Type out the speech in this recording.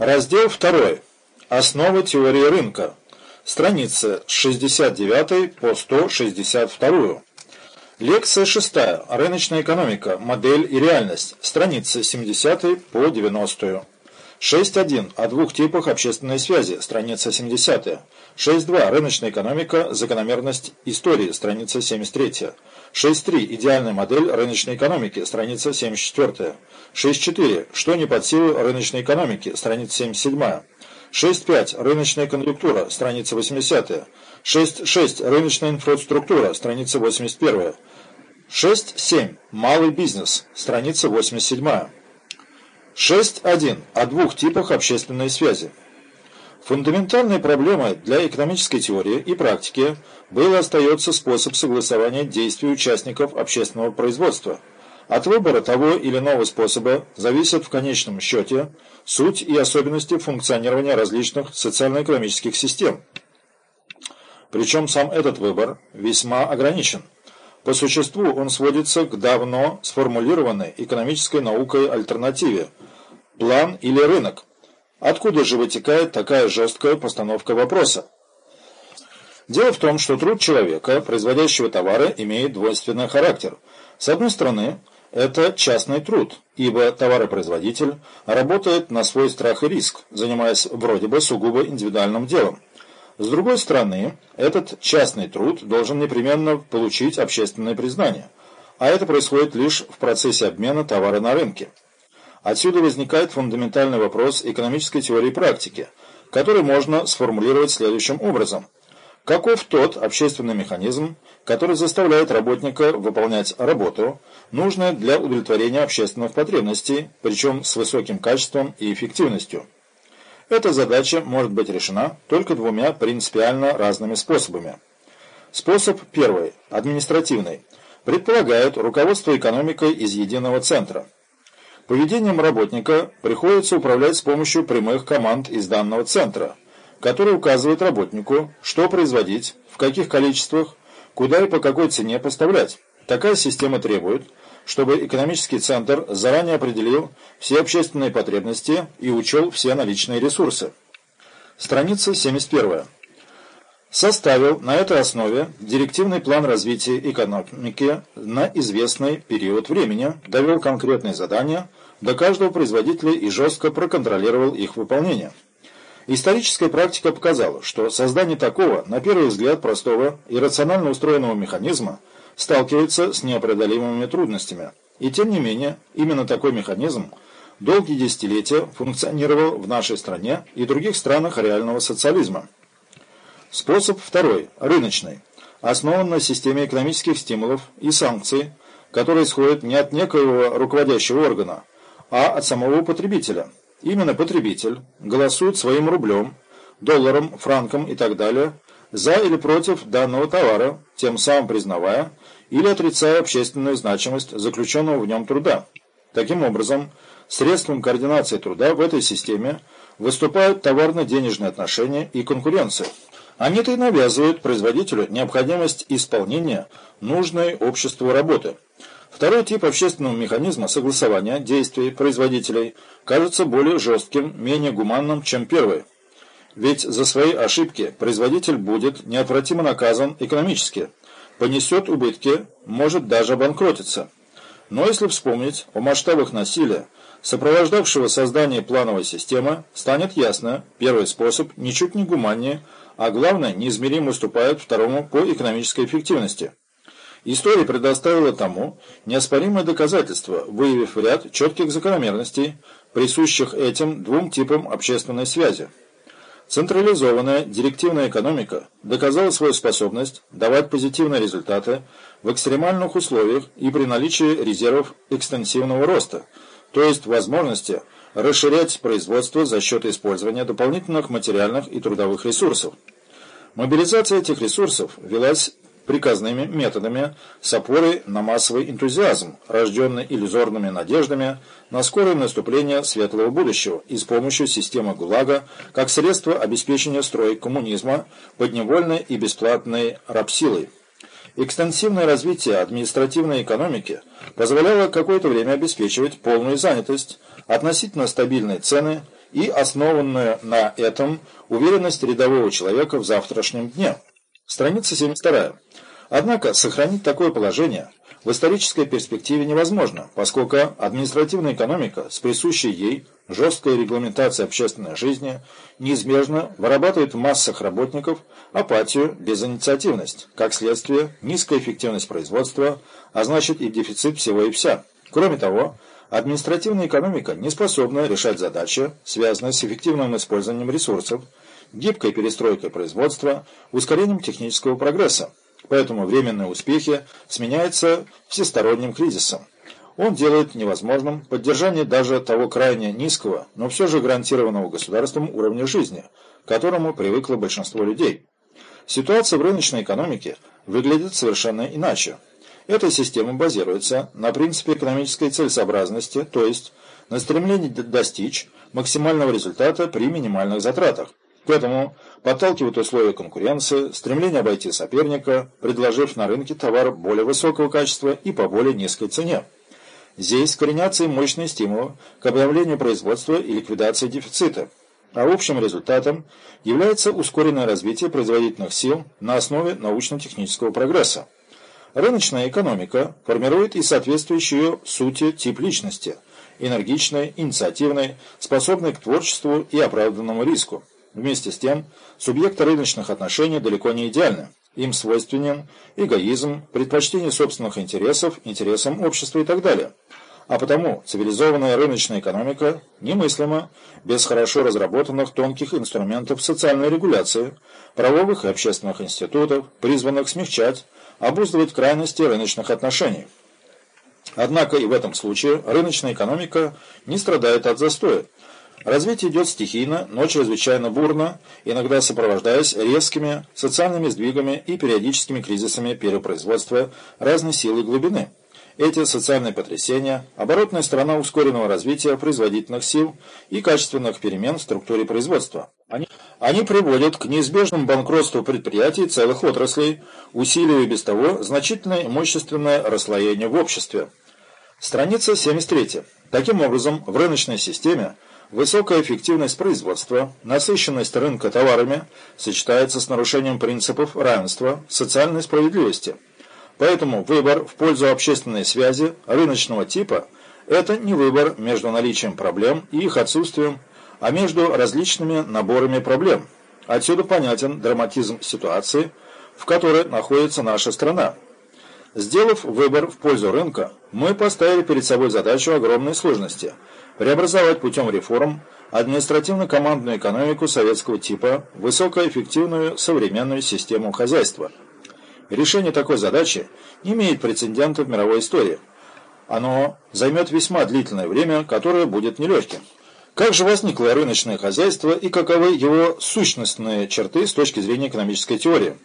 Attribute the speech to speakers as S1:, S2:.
S1: Раздел 2. Основы теории рынка. Страницы с 69 по 162. Лекция 6. Рыночная экономика. Модель и реальность. Страницы с 70 по 90. 6.1. О двух типах общественной связи. Страница 70. 6.2. Рыночная экономика. Закономерность истории. Страница 73. 6.3. Идеальная модель рыночной экономики. Страница 74. 6.4. Что не под силу рыночной экономики. Страница 77. 6.5. Рыночная конъюнктура. Страница 80. 6.6. Рыночная инфраструктура. Страница 81. 6.7. Малый бизнес. Страница 87. 6.1. О двух типах общественной связи. Фундаментальной проблемой для экономической теории и практики был и остается способ согласования действий участников общественного производства. От выбора того или иного способа зависят в конечном счете суть и особенности функционирования различных социально-экономических систем. Причем сам этот выбор весьма ограничен. По существу он сводится к давно сформулированной экономической наукой альтернативе – план или рынок. Откуда же вытекает такая жесткая постановка вопроса? Дело в том, что труд человека, производящего товары, имеет двойственный характер. С одной стороны, это частный труд, ибо товаропроизводитель работает на свой страх и риск, занимаясь вроде бы сугубо индивидуальным делом. С другой стороны, этот частный труд должен непременно получить общественное признание, а это происходит лишь в процессе обмена товара на рынке. Отсюда возникает фундаментальный вопрос экономической теории практики, который можно сформулировать следующим образом. Каков тот общественный механизм, который заставляет работника выполнять работу, нужную для удовлетворения общественных потребностей, причем с высоким качеством и эффективностью? Эта задача может быть решена только двумя принципиально разными способами. Способ первый, административный, предполагает руководство экономикой из единого центра. Поведением работника приходится управлять с помощью прямых команд из данного центра, который указывает работнику, что производить, в каких количествах, куда и по какой цене поставлять. Такая система требует – чтобы экономический центр заранее определил все общественные потребности и учел все наличные ресурсы. Страница 71. Составил на этой основе директивный план развития экономики на известный период времени, довел конкретные задания до каждого производителя и жестко проконтролировал их выполнение. Историческая практика показала, что создание такого, на первый взгляд, простого и рационально устроенного механизма – сталкивается с непреодолимыми трудностями. И тем не менее, именно такой механизм долгие десятилетия функционировал в нашей стране и других странах реального социализма. Способ второй, рыночный, основан на системе экономических стимулов и санкций, которые исходят не от некоего руководящего органа, а от самого потребителя. Именно потребитель голосует своим рублем, долларом, франком и так далее за или против данного товара, тем самым признавая или отрицая общественную значимость заключенного в нем труда. Таким образом, средством координации труда в этой системе выступают товарно-денежные отношения и конкуренция. Они-то и навязывают производителю необходимость исполнения нужной обществу работы. Второй тип общественного механизма согласования действий производителей кажется более жестким, менее гуманным, чем первый. Ведь за свои ошибки производитель будет неотвратимо наказан экономически, понесет убытки, может даже обанкротиться. Но если вспомнить о масштабах насилия, сопровождавшего создание плановой системы, станет ясно, первый способ ничуть не гуманнее, а главное, неизмеримо уступает второму по экономической эффективности. История предоставила тому неоспоримое доказательство, выявив ряд четких закономерностей, присущих этим двум типам общественной связи. Централизованная директивная экономика доказала свою способность давать позитивные результаты в экстремальных условиях и при наличии резервов экстенсивного роста, то есть возможности расширять производство за счет использования дополнительных материальных и трудовых ресурсов. Мобилизация этих ресурсов велась приказными методами с опорой на массовый энтузиазм, рожденный иллюзорными надеждами на скорое наступление светлого будущего и с помощью системы ГУЛАГа как средство обеспечения строя коммунизма подневольной и бесплатной рабсилой. Экстенсивное развитие административной экономики позволяло какое-то время обеспечивать полную занятость, относительно стабильные цены и основанную на этом уверенность рядового человека в завтрашнем дне. Страница 72. Однако сохранить такое положение в исторической перспективе невозможно, поскольку административная экономика с присущей ей жесткой регламентацией общественной жизни неизбежно вырабатывает в массах работников апатию, безинициативность, как следствие низкая эффективность производства, а значит и дефицит всего и вся. Кроме того, административная экономика не способна решать задачи, связанные с эффективным использованием ресурсов, гибкой перестройкой производства, ускорением технического прогресса. Поэтому временные успехи сменяются всесторонним кризисом. Он делает невозможным поддержание даже того крайне низкого, но все же гарантированного государством уровня жизни, к которому привыкло большинство людей. Ситуация в рыночной экономике выглядит совершенно иначе. Эта система базируется на принципе экономической целесообразности, то есть на стремлении достичь максимального результата при минимальных затратах. К этому подталкивают условия конкуренции, стремление обойти соперника, предложив на рынке товар более высокого качества и по более низкой цене. Здесь коренятся и мощные стимулы к обновлению производства и ликвидации дефицита. А общим результатом является ускоренное развитие производительных сил на основе научно-технического прогресса. Рыночная экономика формирует и соответствующую сути тип личности – энергичной, инициативной, способной к творчеству и оправданному риску. Вместе с тем, субъекты рыночных отношений далеко не идеальны. Им свойственен эгоизм, предпочтение собственных интересов, интересам общества и так далее. А потому цивилизованная рыночная экономика немыслима без хорошо разработанных тонких инструментов социальной регуляции, правовых и общественных институтов, призванных смягчать, обуздывать крайности рыночных отношений. Однако и в этом случае рыночная экономика не страдает от застоя, Развитие идет стихийно, но чрезвычайно бурно, иногда сопровождаясь резкими социальными сдвигами и периодическими кризисами перепроизводства разной силы и глубины. Эти социальные потрясения – оборотная сторона ускоренного развития производительных сил и качественных перемен в структуре производства. Они, они приводят к неизбежному банкротству предприятий целых отраслей, усиливая без того значительное имущественное расслоение в обществе. Страница 73. Таким образом, в рыночной системе – Высокая эффективность производства, насыщенность рынка товарами сочетается с нарушением принципов равенства, социальной справедливости. Поэтому выбор в пользу общественной связи рыночного типа – это не выбор между наличием проблем и их отсутствием, а между различными наборами проблем. Отсюда понятен драматизм ситуации, в которой находится наша страна. Сделав выбор в пользу рынка, мы поставили перед собой задачу огромной сложности – преобразовать путем реформ административно-командную экономику советского типа в высокоэффективную современную систему хозяйства. Решение такой задачи не имеет прецедента в мировой истории. Оно займет весьма длительное время, которое будет нелегким. Как же возникло рыночное хозяйство и каковы его сущностные черты с точки зрения экономической теории?